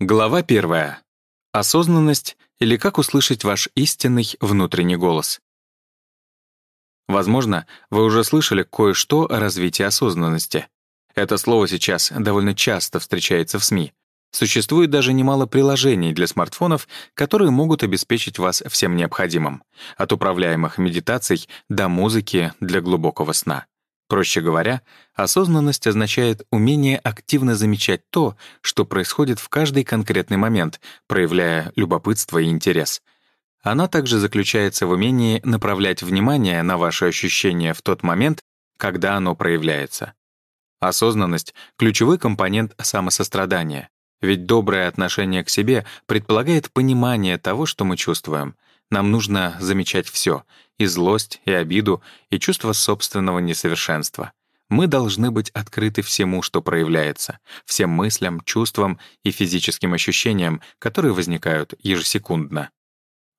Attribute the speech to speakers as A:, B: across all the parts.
A: Глава первая. Осознанность или как услышать ваш истинный внутренний голос. Возможно, вы уже слышали кое-что о развитии осознанности. Это слово сейчас довольно часто встречается в СМИ. Существует даже немало приложений для смартфонов, которые могут обеспечить вас всем необходимым, от управляемых медитаций до музыки для глубокого сна. Проще говоря, осознанность означает умение активно замечать то, что происходит в каждый конкретный момент, проявляя любопытство и интерес. Она также заключается в умении направлять внимание на ваши ощущения в тот момент, когда оно проявляется. Осознанность — ключевой компонент самосострадания, ведь доброе отношение к себе предполагает понимание того, что мы чувствуем — нам нужно замечать все — и злость, и обиду, и чувство собственного несовершенства. Мы должны быть открыты всему, что проявляется, всем мыслям, чувствам и физическим ощущениям, которые возникают ежесекундно.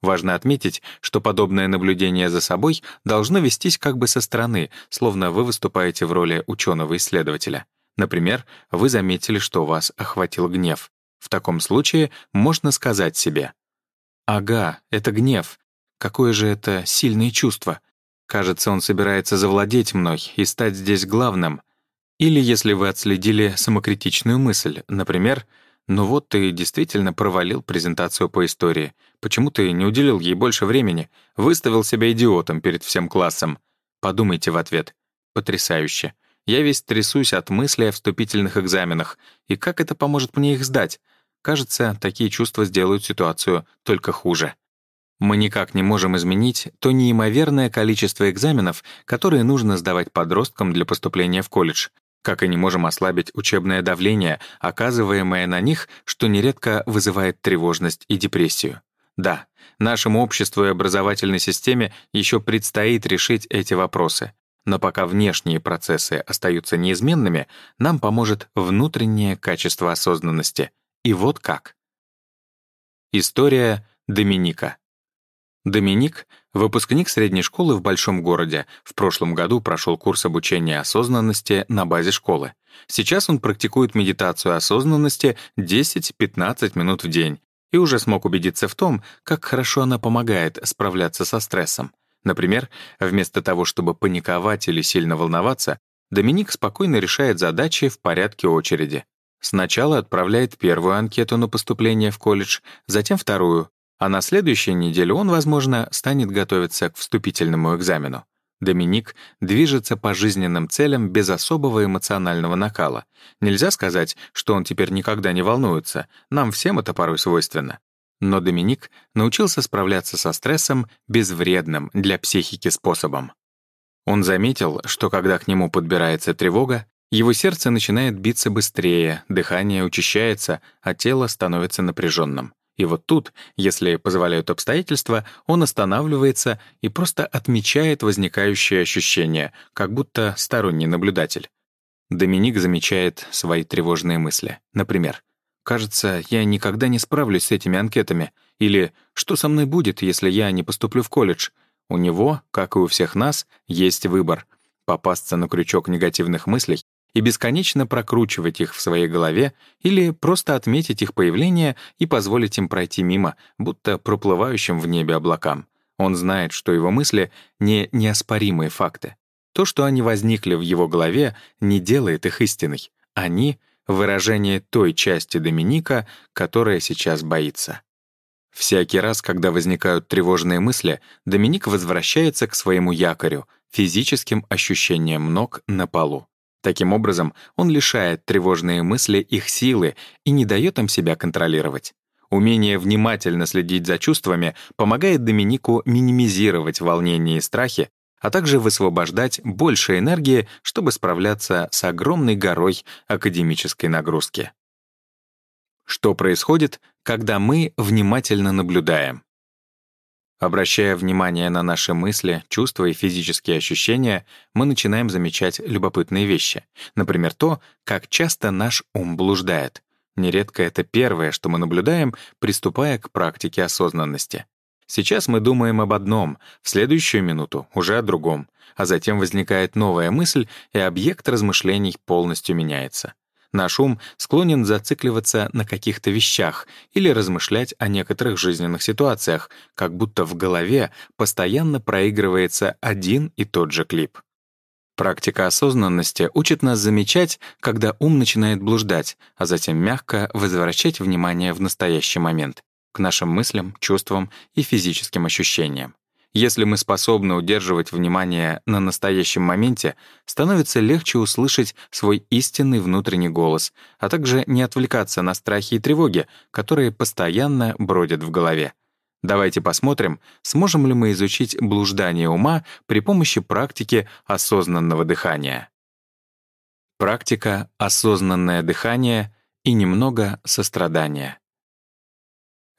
A: Важно отметить, что подобное наблюдение за собой должно вестись как бы со стороны, словно вы выступаете в роли ученого-исследователя. Например, вы заметили, что вас охватил гнев. В таком случае можно сказать себе Ага, это гнев. Какое же это сильное чувство. Кажется, он собирается завладеть мной и стать здесь главным. Или если вы отследили самокритичную мысль, например, «Ну вот ты действительно провалил презентацию по истории. Почему ты не уделил ей больше времени? Выставил себя идиотом перед всем классом?» Подумайте в ответ. Потрясающе. Я весь трясусь от мысли о вступительных экзаменах. И как это поможет мне их сдать? Кажется, такие чувства сделают ситуацию только хуже. Мы никак не можем изменить то неимоверное количество экзаменов, которые нужно сдавать подросткам для поступления в колледж, как и не можем ослабить учебное давление, оказываемое на них, что нередко вызывает тревожность и депрессию. Да, нашему обществу и образовательной системе еще предстоит решить эти вопросы. Но пока внешние процессы остаются неизменными, нам поможет внутреннее качество осознанности — и вот как. История Доминика. Доминик — выпускник средней школы в большом городе. В прошлом году прошел курс обучения осознанности на базе школы. Сейчас он практикует медитацию осознанности 10-15 минут в день и уже смог убедиться в том, как хорошо она помогает справляться со стрессом. Например, вместо того, чтобы паниковать или сильно волноваться, Доминик спокойно решает задачи в порядке очереди. Сначала отправляет первую анкету на поступление в колледж, затем вторую, а на следующей неделе он, возможно, станет готовиться к вступительному экзамену. Доминик движется по жизненным целям без особого эмоционального накала. Нельзя сказать, что он теперь никогда не волнуется, нам всем это порой свойственно. Но Доминик научился справляться со стрессом безвредным для психики способом. Он заметил, что когда к нему подбирается тревога, его сердце начинает биться быстрее, дыхание учащается, а тело становится напряженным. И вот тут, если позволяют обстоятельства, он останавливается и просто отмечает возникающие ощущения, как будто сторонний наблюдатель. Доминик замечает свои тревожные мысли. Например, «Кажется, я никогда не справлюсь с этими анкетами» или «Что со мной будет, если я не поступлю в колледж?» У него, как и у всех нас, есть выбор — попасться на крючок негативных мыслей и бесконечно прокручивать их в своей голове или просто отметить их появление и позволить им пройти мимо, будто проплывающим в небе облакам. Он знает, что его мысли — не неоспоримые факты. То, что они возникли в его голове, не делает их истиной. Они — выражение той части Доминика, которая сейчас боится. Всякий раз, когда возникают тревожные мысли, Доминик возвращается к своему якорю, физическим ощущениям ног на полу. Таким образом, он лишает тревожные мысли их силы и не дает им себя контролировать. Умение внимательно следить за чувствами помогает Доминику минимизировать волнение и страхи, а также высвобождать больше энергии, чтобы справляться с огромной горой академической нагрузки. Что происходит, когда мы внимательно наблюдаем? Обращая внимание на наши мысли, чувства и физические ощущения, мы начинаем замечать любопытные вещи. Например, то, как часто наш ум блуждает. Нередко это первое, что мы наблюдаем, приступая к практике осознанности. Сейчас мы думаем об одном, в следующую минуту уже о другом, а затем возникает новая мысль, и объект размышлений полностью меняется. Наш ум склонен зацикливаться на каких-то вещах или размышлять о некоторых жизненных ситуациях, как будто в голове постоянно проигрывается один и тот же клип. Практика осознанности учит нас замечать, когда ум начинает блуждать, а затем мягко возвращать внимание в настоящий момент, к нашим мыслям, чувствам и физическим ощущениям. Если мы способны удерживать внимание на настоящем моменте, становится легче услышать свой истинный внутренний голос, а также не отвлекаться на страхи и тревоги, которые постоянно бродят в голове. Давайте посмотрим, сможем ли мы изучить блуждание ума при помощи практики осознанного дыхания. Практика «Осознанное дыхание» и немного сострадания.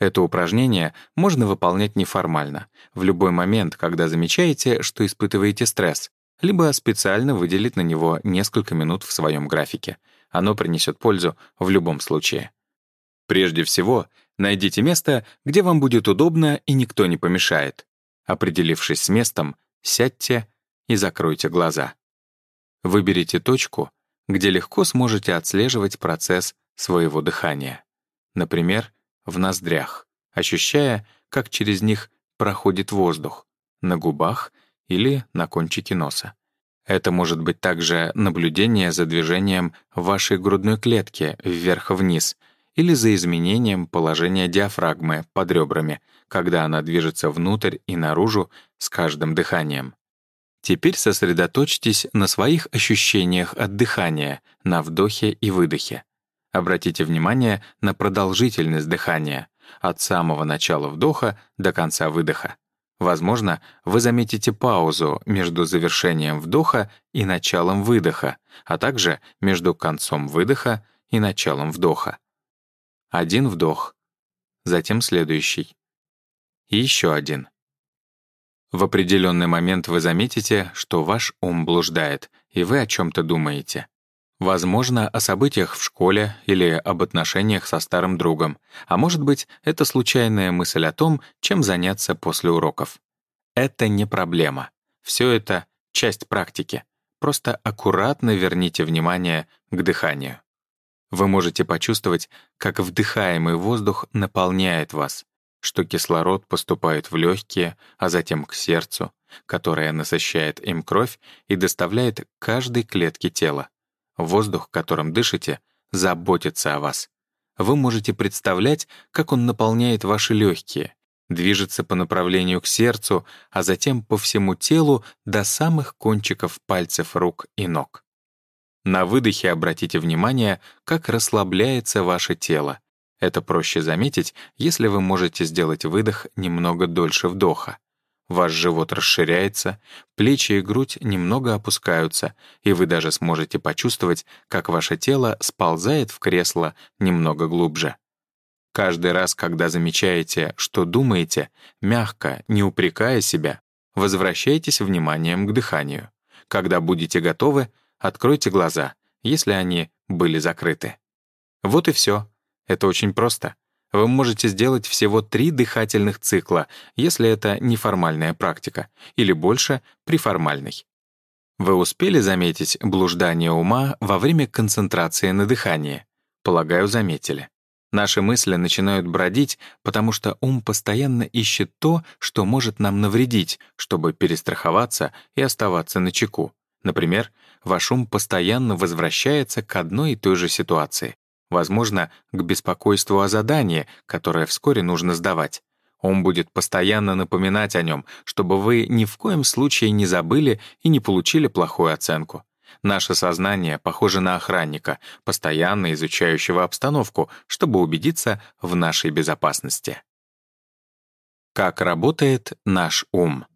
A: Это упражнение можно выполнять неформально, в любой момент, когда замечаете, что испытываете стресс, либо специально выделить на него несколько минут в своем графике. Оно принесет пользу в любом случае. Прежде всего, Найдите место, где вам будет удобно и никто не помешает. Определившись с местом, сядьте и закройте глаза. Выберите точку, где легко сможете отслеживать процесс своего дыхания. Например, в ноздрях, ощущая, как через них проходит воздух, на губах или на кончике носа. Это может быть также наблюдение за движением вашей грудной клетки вверх-вниз — или за изменением положения диафрагмы под ребрами, когда она движется внутрь и наружу с каждым дыханием. Теперь сосредоточьтесь на своих ощущениях от дыхания, на вдохе и выдохе. Обратите внимание на продолжительность дыхания, от самого начала вдоха до конца выдоха. Возможно, вы заметите паузу между завершением вдоха и началом выдоха, а также между концом выдоха и началом вдоха. Один вдох, затем следующий. И еще один. В определенный момент вы заметите, что ваш ум блуждает, и вы о чем-то думаете. Возможно, о событиях в школе или об отношениях со старым другом, а может быть, это случайная мысль о том, чем заняться после уроков. Это не проблема. Все это — часть практики. Просто аккуратно верните внимание к дыханию. Вы можете почувствовать, как вдыхаемый воздух наполняет вас, что кислород поступает в легкие, а затем к сердцу, которое насыщает им кровь и доставляет каждой клетке тела. Воздух, которым дышите, заботится о вас. Вы можете представлять, как он наполняет ваши легкие, движется по направлению к сердцу, а затем по всему телу до самых кончиков пальцев рук и ног. На выдохе обратите внимание, как расслабляется ваше тело. Это проще заметить, если вы можете сделать выдох немного дольше вдоха. Ваш живот расширяется, плечи и грудь немного опускаются, и вы даже сможете почувствовать, как ваше тело сползает в кресло немного глубже. Каждый раз, когда замечаете, что думаете, мягко, не упрекая себя, возвращайтесь вниманием к дыханию. Когда будете готовы, откройте глаза, если они были закрыты. Вот и все. Это очень просто. Вы можете сделать всего три дыхательных цикла, если это неформальная практика, или больше при формальной. Вы успели заметить блуждание ума во время концентрации на дыхании? Полагаю, заметили. Наши мысли начинают бродить, потому что ум постоянно ищет то, что может нам навредить, чтобы перестраховаться и оставаться на чеку. Например, ваш ум постоянно возвращается к одной и той же ситуации. Возможно, к беспокойству о задании, которое вскоре нужно сдавать. Он будет постоянно напоминать о нем, чтобы вы ни в коем случае не забыли и не получили плохую оценку. Наше сознание похоже на охранника, постоянно изучающего обстановку, чтобы убедиться в нашей безопасности. Как работает наш ум?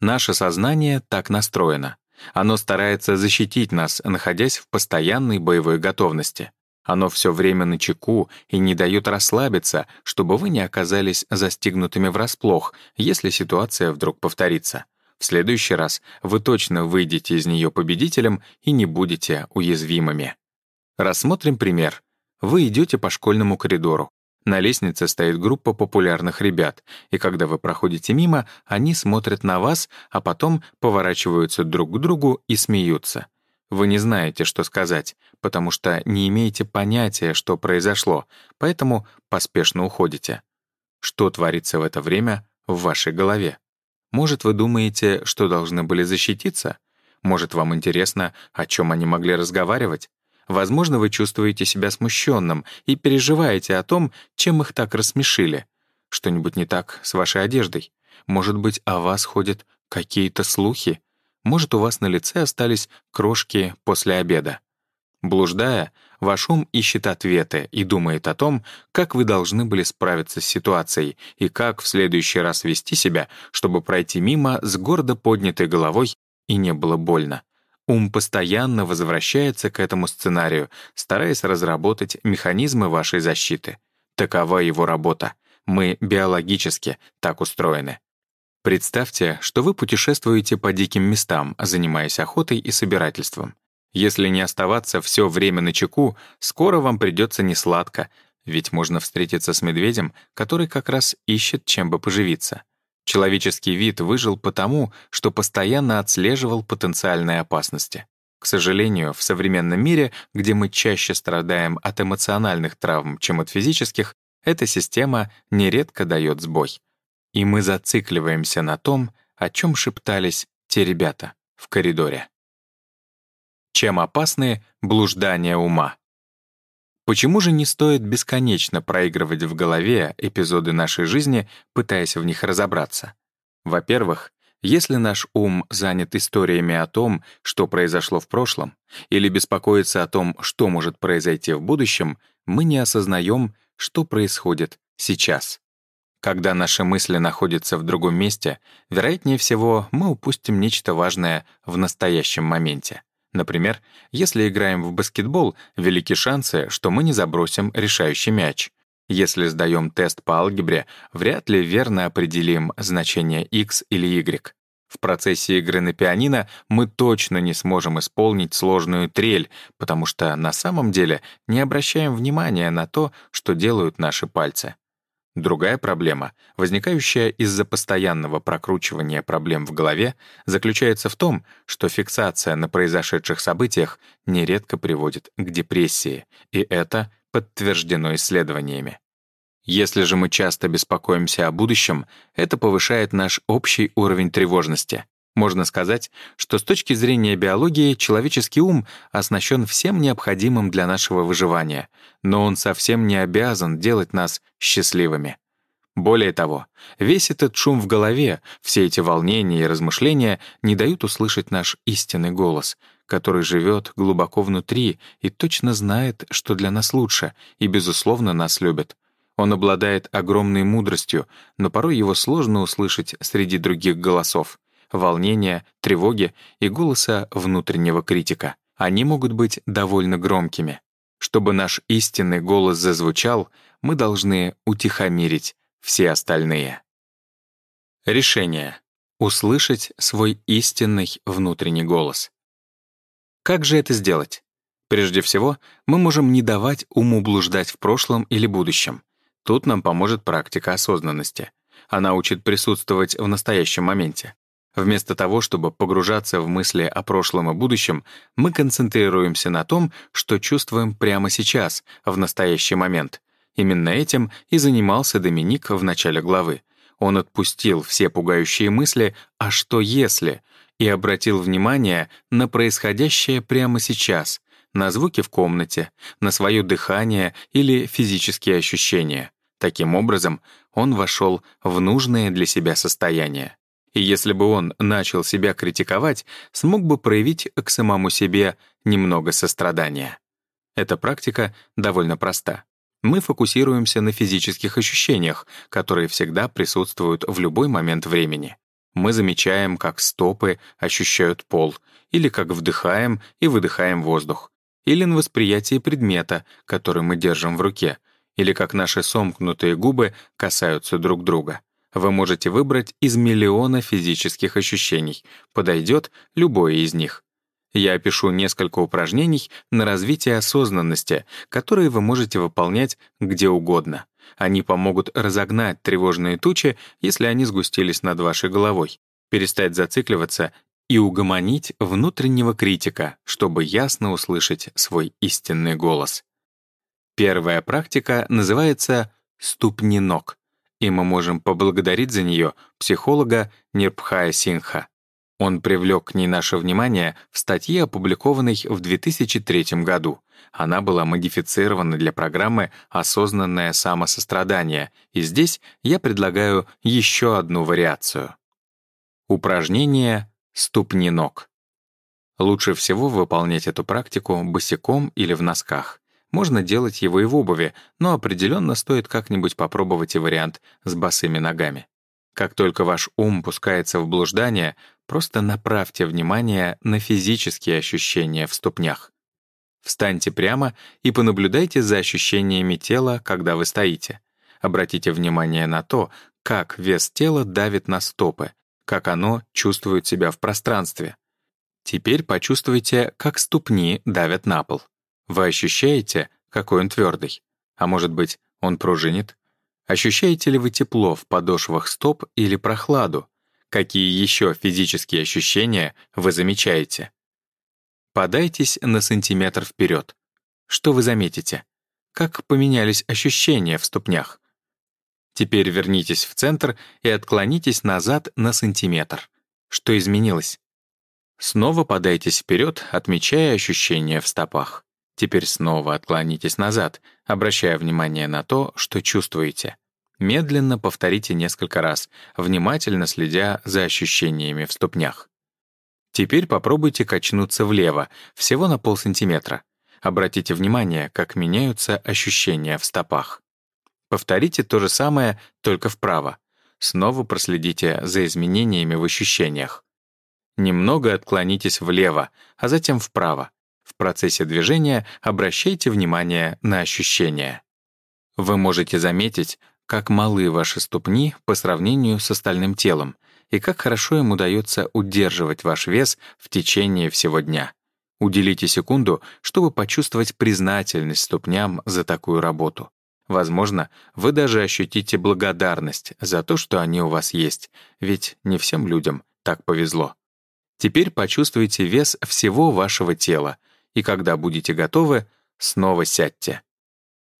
A: Наше сознание так настроено. Оно старается защитить нас, находясь в постоянной боевой готовности. Оно все время на чеку и не дает расслабиться, чтобы вы не оказались застигнутыми врасплох, если ситуация вдруг повторится. В следующий раз вы точно выйдете из нее победителем и не будете уязвимыми. Рассмотрим пример. Вы идете по школьному коридору. На лестнице стоит группа популярных ребят, и когда вы проходите мимо, они смотрят на вас, а потом поворачиваются друг к другу и смеются. Вы не знаете, что сказать, потому что не имеете понятия, что произошло, поэтому поспешно уходите. Что творится в это время в вашей голове? Может, вы думаете, что должны были защититься? Может, вам интересно, о чем они могли разговаривать? Возможно, вы чувствуете себя смущенным и переживаете о том, чем их так рассмешили. Что-нибудь не так с вашей одеждой? Может быть, о вас ходят какие-то слухи? Может, у вас на лице остались крошки после обеда. Блуждая, ваш ум ищет ответы и думает о том, как вы должны были справиться с ситуацией и как в следующий раз вести себя, чтобы пройти мимо с гордо поднятой головой и не было больно. Ум постоянно возвращается к этому сценарию, стараясь разработать механизмы вашей защиты. Такова его работа. Мы биологически так устроены. Представьте, что вы путешествуете по диким местам, занимаясь охотой и собирательством. Если не оставаться все время на чеку, скоро вам придется несладко, ведь можно встретиться с медведем, который как раз ищет, чем бы поживиться. Человеческий вид выжил потому, что постоянно отслеживал потенциальные опасности. К сожалению, в современном мире, где мы чаще страдаем от эмоциональных травм, чем от физических, эта система нередко дает сбой и мы зацикливаемся на том, о чем шептались те ребята в коридоре. Чем опасны блуждания ума? Почему же не стоит бесконечно проигрывать в голове эпизоды нашей жизни, пытаясь в них разобраться? Во-первых, если наш ум занят историями о том, что произошло в прошлом, или беспокоится о том, что может произойти в будущем, мы не осознаем, что происходит сейчас. Когда наши мысли находятся в другом месте, вероятнее всего, мы упустим нечто важное в настоящем моменте. Например, если играем в баскетбол, велики шансы, что мы не забросим решающий мяч. Если сдаем тест по алгебре, вряд ли верно определим значение x или y. В процессе игры на пианино мы точно не сможем исполнить сложную трель, потому что на самом деле не обращаем внимания на то, что делают наши пальцы. Другая проблема, возникающая из-за постоянного прокручивания проблем в голове, заключается в том, что фиксация на произошедших событиях нередко приводит к депрессии, и это подтверждено исследованиями. Если же мы часто беспокоимся о будущем, это повышает наш общий уровень тревожности. Можно сказать, что с точки зрения биологии человеческий ум оснащен всем необходимым для нашего выживания, но он совсем не обязан делать нас счастливыми. Более того, весь этот шум в голове, все эти волнения и размышления не дают услышать наш истинный голос, который живет глубоко внутри и точно знает, что для нас лучше, и, безусловно, нас любит. Он обладает огромной мудростью, но порой его сложно услышать среди других голосов волнения, тревоги и голоса внутреннего критика. Они могут быть довольно громкими. Чтобы наш истинный голос зазвучал, мы должны утихомирить все остальные. Решение. Услышать свой истинный внутренний голос. Как же это сделать? Прежде всего, мы можем не давать уму блуждать в прошлом или будущем. Тут нам поможет практика осознанности. Она учит присутствовать в настоящем моменте. Вместо того, чтобы погружаться в мысли о прошлом и будущем, мы концентрируемся на том, что чувствуем прямо сейчас, в настоящий момент. Именно этим и занимался Доминик в начале главы. Он отпустил все пугающие мысли «а что если?» и обратил внимание на происходящее прямо сейчас, на звуки в комнате, на свое дыхание или физические ощущения. Таким образом, он вошел в нужное для себя состояние. И если бы он начал себя критиковать, смог бы проявить к самому себе немного сострадания. Эта практика довольно проста. Мы фокусируемся на физических ощущениях, которые всегда присутствуют в любой момент времени. Мы замечаем, как стопы ощущают пол, или как вдыхаем и выдыхаем воздух, или на восприятие предмета, который мы держим в руке, или как наши сомкнутые губы касаются друг друга. Вы можете выбрать из миллиона физических ощущений. Подойдет любое из них. Я опишу несколько упражнений на развитие осознанности, которые вы можете выполнять где угодно. Они помогут разогнать тревожные тучи, если они сгустились над вашей головой, перестать зацикливаться и угомонить внутреннего критика, чтобы ясно услышать свой истинный голос. Первая практика называется «ступни ног», и мы можем поблагодарить за нее психолога Нирпхая Синха. Он привлек к ней наше внимание в статье, опубликованной в 2003 году. Она была модифицирована для программы «Осознанное самосострадание», и здесь я предлагаю еще одну вариацию. Упражнение Ступни ног. Лучше всего выполнять эту практику босиком или в носках. Можно делать его и в обуви, но определенно стоит как-нибудь попробовать и вариант с босыми ногами. Как только ваш ум пускается в блуждание, просто направьте внимание на физические ощущения в ступнях. Встаньте прямо и понаблюдайте за ощущениями тела, когда вы стоите. Обратите внимание на то, как вес тела давит на стопы, как оно чувствует себя в пространстве. Теперь почувствуйте, как ступни давят на пол. Вы ощущаете, какой он твердый? А может быть, он пружинит? Ощущаете ли вы тепло в подошвах стоп или прохладу? Какие еще физические ощущения вы замечаете? Подайтесь на сантиметр вперед. Что вы заметите? Как поменялись ощущения в ступнях? Теперь вернитесь в центр и отклонитесь назад на сантиметр. Что изменилось? Снова подайтесь вперед, отмечая ощущения в стопах. Теперь снова отклонитесь назад, обращая внимание на то, что чувствуете. Медленно повторите несколько раз, внимательно следя за ощущениями в ступнях. Теперь попробуйте качнуться влево, всего на полсантиметра. Обратите внимание, как меняются ощущения в стопах. Повторите то же самое, только вправо. Снова проследите за изменениями в ощущениях. Немного отклонитесь влево, а затем вправо. В процессе движения обращайте внимание на ощущения. Вы можете заметить, как малы ваши ступни по сравнению с остальным телом и как хорошо им удается удерживать ваш вес в течение всего дня. Уделите секунду, чтобы почувствовать признательность ступням за такую работу. Возможно, вы даже ощутите благодарность за то, что они у вас есть, ведь не всем людям так повезло. Теперь почувствуйте вес всего вашего тела, и когда будете готовы, снова сядьте.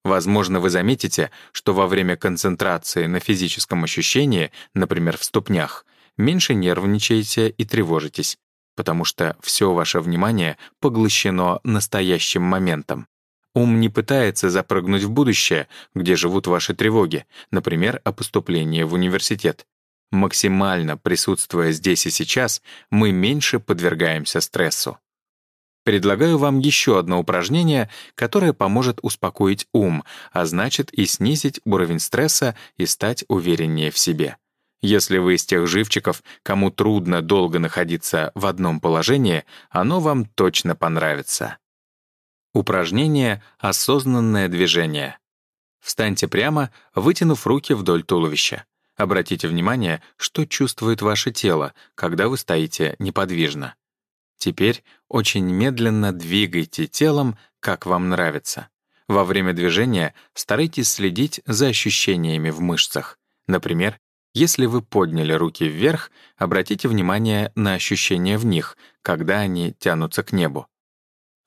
A: Возможно, вы заметите, что во время концентрации на физическом ощущении, например, в ступнях, меньше нервничаете и тревожитесь, потому что все ваше внимание поглощено настоящим моментом. Ум не пытается запрыгнуть в будущее, где живут ваши тревоги, например, о поступлении в университет. Максимально присутствуя здесь и сейчас, мы меньше подвергаемся стрессу. Предлагаю вам еще одно упражнение, которое поможет успокоить ум, а значит и снизить уровень стресса и стать увереннее в себе. Если вы из тех живчиков, кому трудно долго находиться в одном положении, оно вам точно понравится. Упражнение «Осознанное движение». Встаньте прямо, вытянув руки вдоль туловища. Обратите внимание, что чувствует ваше тело, когда вы стоите неподвижно. Теперь очень медленно двигайте телом, как вам нравится. Во время движения старайтесь следить за ощущениями в мышцах. Например, если вы подняли руки вверх, обратите внимание на ощущения в них, когда они тянутся к небу.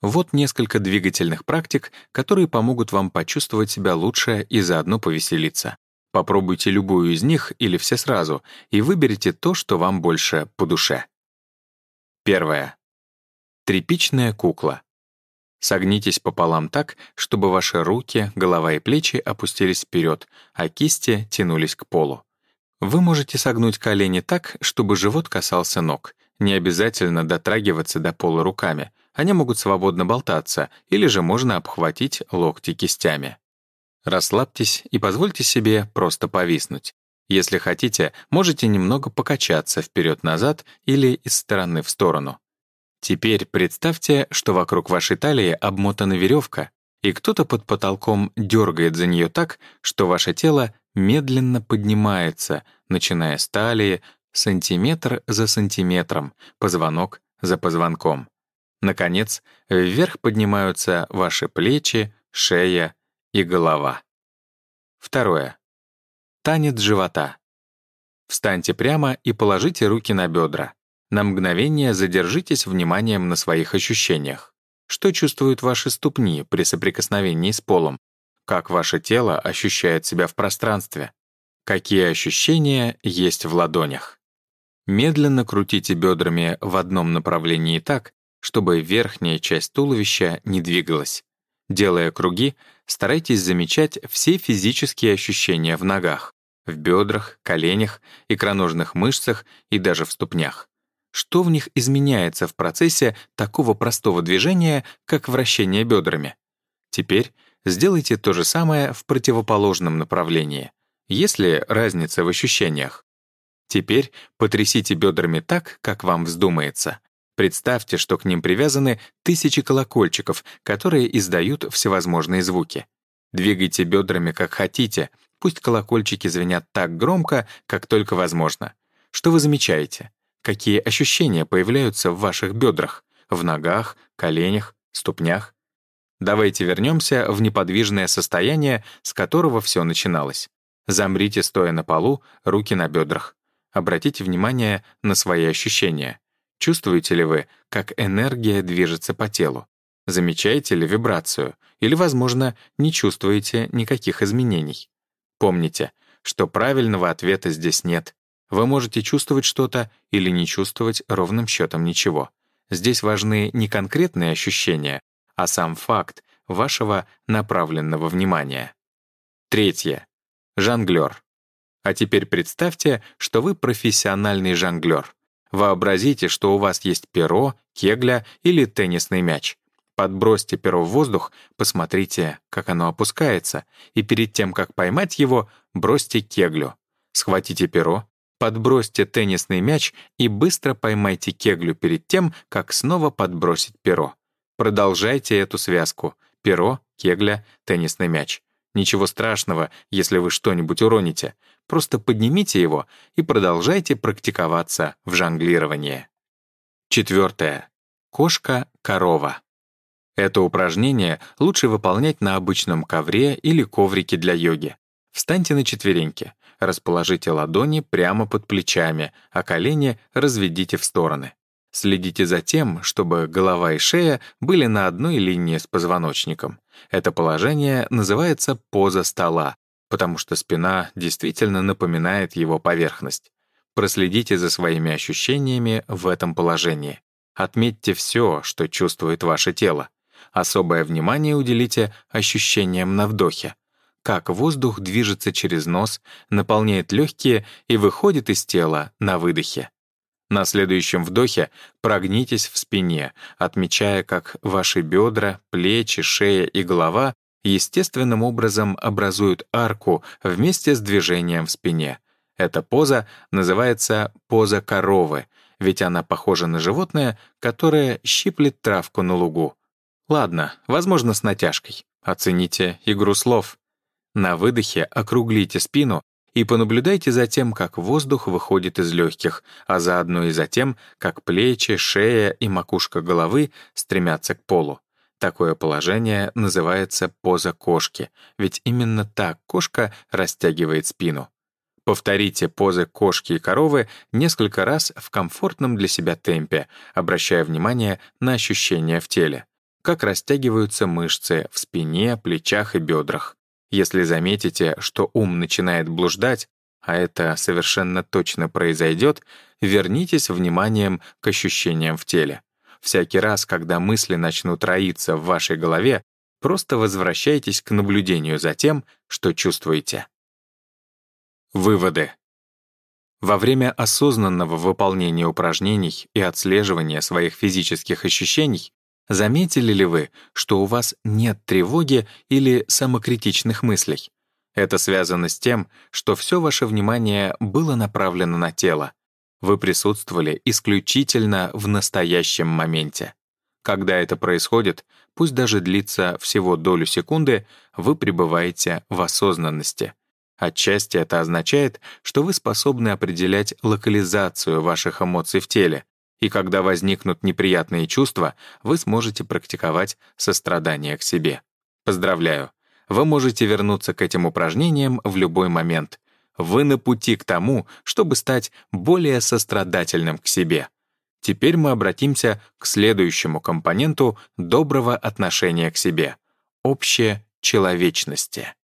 A: Вот несколько двигательных практик, которые помогут вам почувствовать себя лучше и заодно повеселиться. Попробуйте любую из них или все сразу и выберите то, что вам больше по душе. Первое. Тряпичная кукла. Согнитесь пополам так, чтобы ваши руки, голова и плечи опустились вперед, а кисти тянулись к полу. Вы можете согнуть колени так, чтобы живот касался ног. Не обязательно дотрагиваться до пола руками — они могут свободно болтаться, или же можно обхватить локти кистями. Расслабьтесь и позвольте себе просто повиснуть. Если хотите, можете немного покачаться вперед-назад или из стороны в сторону. Теперь представьте, что вокруг вашей талии обмотана веревка, и кто-то под потолком дергает за нее так, что ваше тело медленно поднимается, начиная с талии, сантиметр за сантиметром, позвонок за позвонком. Наконец, вверх поднимаются ваши плечи, шея и голова. Второе. Танец живота. Встаньте прямо и положите руки на бедра. На мгновение задержитесь вниманием на своих ощущениях. Что чувствуют ваши ступни при соприкосновении с полом? Как ваше тело ощущает себя в пространстве? Какие ощущения есть в ладонях? Медленно крутите бедрами в одном направлении так, чтобы верхняя часть туловища не двигалась. Делая круги, старайтесь замечать все физические ощущения в ногах, в бедрах, коленях, икроножных мышцах и даже в ступнях. Что в них изменяется в процессе такого простого движения, как вращение бедрами? Теперь сделайте то же самое в противоположном направлении. Есть ли разница в ощущениях? Теперь потрясите бедрами так, как вам вздумается. Представьте, что к ним привязаны тысячи колокольчиков, которые издают всевозможные звуки. Двигайте бедрами как хотите, пусть колокольчики звенят так громко, как только возможно. Что вы замечаете? Какие ощущения появляются в ваших бедрах, в ногах, коленях, ступнях? Давайте вернемся в неподвижное состояние, с которого все начиналось. Замрите, стоя на полу, руки на бедрах. Обратите внимание на свои ощущения. Чувствуете ли вы, как энергия движется по телу? Замечаете ли вибрацию? Или, возможно, не чувствуете никаких изменений? Помните, что правильного ответа здесь нет. Вы можете чувствовать что-то или не чувствовать ровным счетом ничего. Здесь важны не конкретные ощущения, а сам факт вашего направленного внимания. Третье. Жонглер. А теперь представьте, что вы профессиональный жонглер. Вообразите, что у вас есть перо, кегля или теннисный мяч. Подбросьте перо в воздух, посмотрите, как оно опускается, и перед тем, как поймать его, бросьте кеглю. Схватите перо, подбросьте теннисный мяч и быстро поймайте кеглю перед тем, как снова подбросить перо. Продолжайте эту связку. Перо, кегля, теннисный мяч. Ничего страшного, если вы что-нибудь уроните. Просто поднимите его и продолжайте практиковаться в жонглировании. Четвертое. Кошка-корова. Это упражнение лучше выполнять на обычном ковре или коврике для йоги. Встаньте на четвереньки, расположите ладони прямо под плечами, а колени разведите в стороны. Следите за тем, чтобы голова и шея были на одной линии с позвоночником. Это положение называется поза стола, потому что спина действительно напоминает его поверхность. Проследите за своими ощущениями в этом положении. Отметьте все, что чувствует ваше тело. Особое внимание уделите ощущениям на вдохе. Как воздух движется через нос, наполняет легкие и выходит из тела на выдохе. На следующем вдохе прогнитесь в спине, отмечая, как ваши бедра, плечи, шея и голова естественным образом образуют арку вместе с движением в спине. Эта поза называется поза коровы, ведь она похожа на животное, которое щиплет травку на лугу. Ладно, возможно, с натяжкой. Оцените игру слов. На выдохе округлите спину и понаблюдайте за тем, как воздух выходит из легких, а заодно и за тем, как плечи, шея и макушка головы стремятся к полу. Такое положение называется поза кошки, ведь именно так кошка растягивает спину. Повторите позы кошки и коровы несколько раз в комфортном для себя темпе, обращая внимание на ощущения в теле. Как растягиваются мышцы в спине, плечах и бедрах. Если заметите, что ум начинает блуждать, а это совершенно точно произойдет, вернитесь вниманием к ощущениям в теле. Всякий раз, когда мысли начнут роиться в вашей голове, просто возвращайтесь к наблюдению за тем, что чувствуете. Выводы. Во время осознанного выполнения упражнений и отслеживания своих физических ощущений заметили ли вы, что у вас нет тревоги или самокритичных мыслей? Это связано с тем, что все ваше внимание было направлено на тело, вы присутствовали исключительно в настоящем моменте. Когда это происходит, пусть даже длится всего долю секунды, вы пребываете в осознанности. Отчасти это означает, что вы способны определять локализацию ваших эмоций в теле, и когда возникнут неприятные чувства, вы сможете практиковать сострадание к себе. Поздравляю! Вы можете вернуться к этим упражнениям в любой момент. Вы на пути к тому, чтобы стать более сострадательным к себе. Теперь мы обратимся к следующему компоненту доброго отношения к себе — общее человечности.